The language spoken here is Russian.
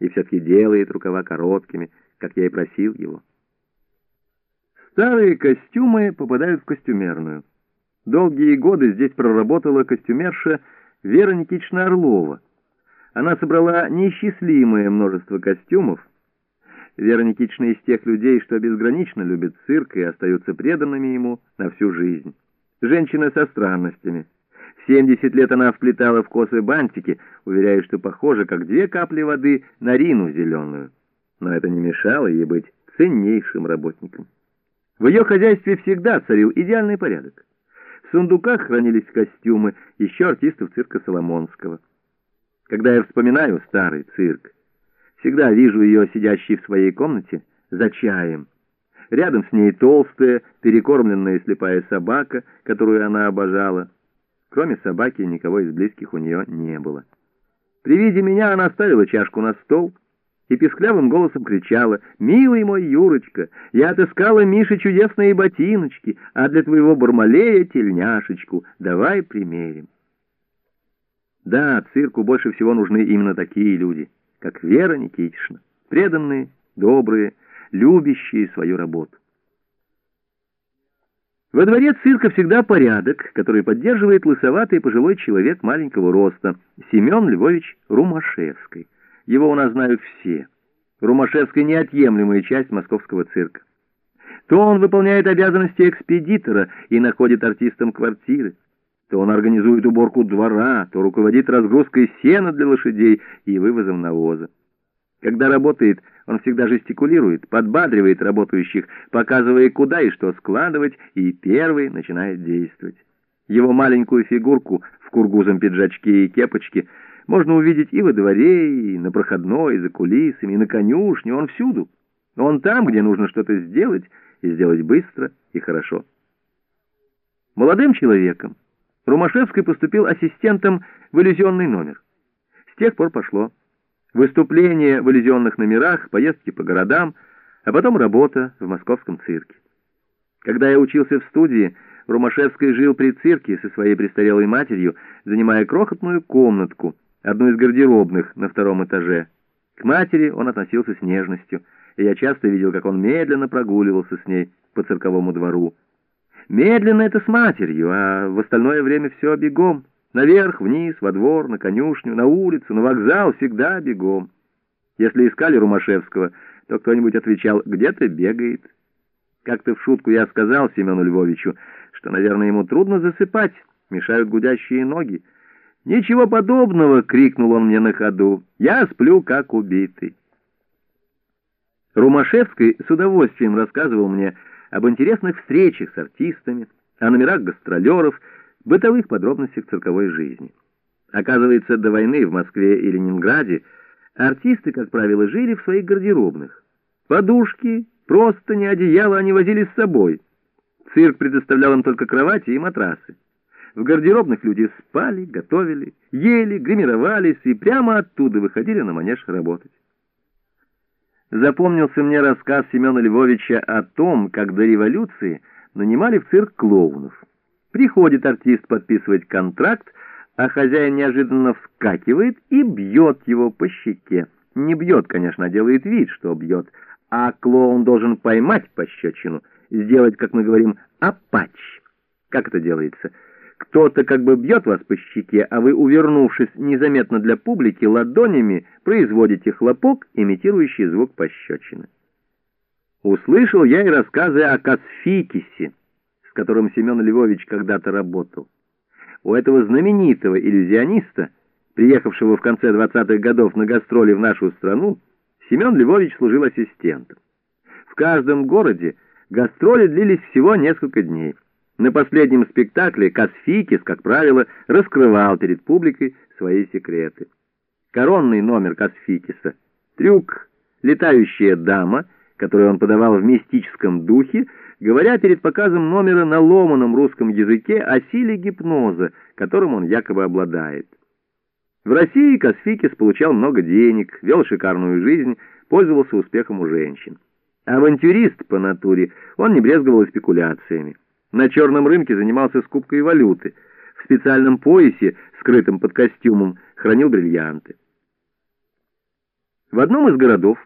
и все-таки делает рукава короткими, как я и просил его. Старые костюмы попадают в костюмерную. Долгие годы здесь проработала костюмерша Вера Никитична Орлова. Она собрала неисчислимое множество костюмов. Вера Никитична из тех людей, что безгранично любят цирк и остаются преданными ему на всю жизнь. Женщина со странностями. В 70 лет она вплетала в косы бантики, уверяя, что похоже, как две капли воды на рину зеленую. Но это не мешало ей быть ценнейшим работником. В ее хозяйстве всегда царил идеальный порядок. В сундуках хранились костюмы еще артистов цирка Соломонского. Когда я вспоминаю старый цирк, всегда вижу ее сидящей в своей комнате за чаем. Рядом с ней толстая, перекормленная слепая собака, которую она обожала. Кроме собаки, никого из близких у нее не было. При виде меня она ставила чашку на стол и песклявым голосом кричала «Милый мой Юрочка, я отыскала Мише чудесные ботиночки, а для твоего Бармалея тельняшечку. Давай примерим». Да, цирку больше всего нужны именно такие люди, как Вера Никитична, преданные, добрые, любящие свою работу. Во дворе цирка всегда порядок, который поддерживает лысоватый пожилой человек маленького роста, Семен Львович Румашевский. Его у нас знают все. Румашевский — неотъемлемая часть московского цирка. То он выполняет обязанности экспедитора и находит артистам квартиры, то он организует уборку двора, то руководит разгрузкой сена для лошадей и вывозом навоза. Когда работает, он всегда жестикулирует, подбадривает работающих, показывая, куда и что складывать, и первый начинает действовать. Его маленькую фигурку в кургузом пиджачке и кепочке можно увидеть и во дворе, и на проходной, и за кулисами, и на конюшне, он всюду. Он там, где нужно что-то сделать, и сделать быстро и хорошо. Молодым человеком Румашевский поступил ассистентом в иллюзионный номер. С тех пор пошло. Выступления в иллюзионных номерах, поездки по городам, а потом работа в московском цирке. Когда я учился в студии, Румашевский жил при цирке со своей престарелой матерью, занимая крохотную комнатку, одну из гардеробных на втором этаже. К матери он относился с нежностью, и я часто видел, как он медленно прогуливался с ней по цирковому двору. Медленно это с матерью, а в остальное время все бегом. Наверх, вниз, во двор, на конюшню, на улицу, на вокзал, всегда бегом. Если искали Румашевского, то кто-нибудь отвечал «где-то бегает». Как-то в шутку я сказал Семену Львовичу, что, наверное, ему трудно засыпать, мешают гудящие ноги. «Ничего подобного!» — крикнул он мне на ходу. «Я сплю, как убитый». Румашевский с удовольствием рассказывал мне об интересных встречах с артистами, о номерах гастролеров, бытовых подробностях цирковой жизни. Оказывается, до войны в Москве и Ленинграде артисты, как правило, жили в своих гардеробных. Подушки, просто не одеяло они возили с собой. Цирк предоставлял им только кровати и матрасы. В гардеробных люди спали, готовили, ели, гримировались и прямо оттуда выходили на манеж работать. Запомнился мне рассказ Семена Львовича о том, как до революции нанимали в цирк клоунов. Приходит артист подписывать контракт, а хозяин неожиданно вскакивает и бьет его по щеке. Не бьет, конечно, а делает вид, что бьет. А клоун должен поймать пощечину, сделать, как мы говорим, апач. Как это делается? Кто-то как бы бьет вас по щеке, а вы, увернувшись незаметно для публики, ладонями производите хлопок, имитирующий звук пощечины. Услышал я и рассказы о Касфикисе, которым Семен Львович когда-то работал. У этого знаменитого иллюзиониста, приехавшего в конце 20-х годов на гастроли в нашу страну, Семен Львович служил ассистентом. В каждом городе гастроли длились всего несколько дней. На последнем спектакле Касфикис, как правило, раскрывал перед публикой свои секреты. Коронный номер Касфикиса — трюк «Летающая дама», который он подавал в мистическом духе, говоря перед показом номера на ломаном русском языке о силе гипноза, которым он якобы обладает. В России Касфикис получал много денег, вел шикарную жизнь, пользовался успехом у женщин. Авантюрист по натуре, он не брезговал спекуляциями. На черном рынке занимался скупкой валюты. В специальном поясе, скрытом под костюмом, хранил бриллианты. В одном из городов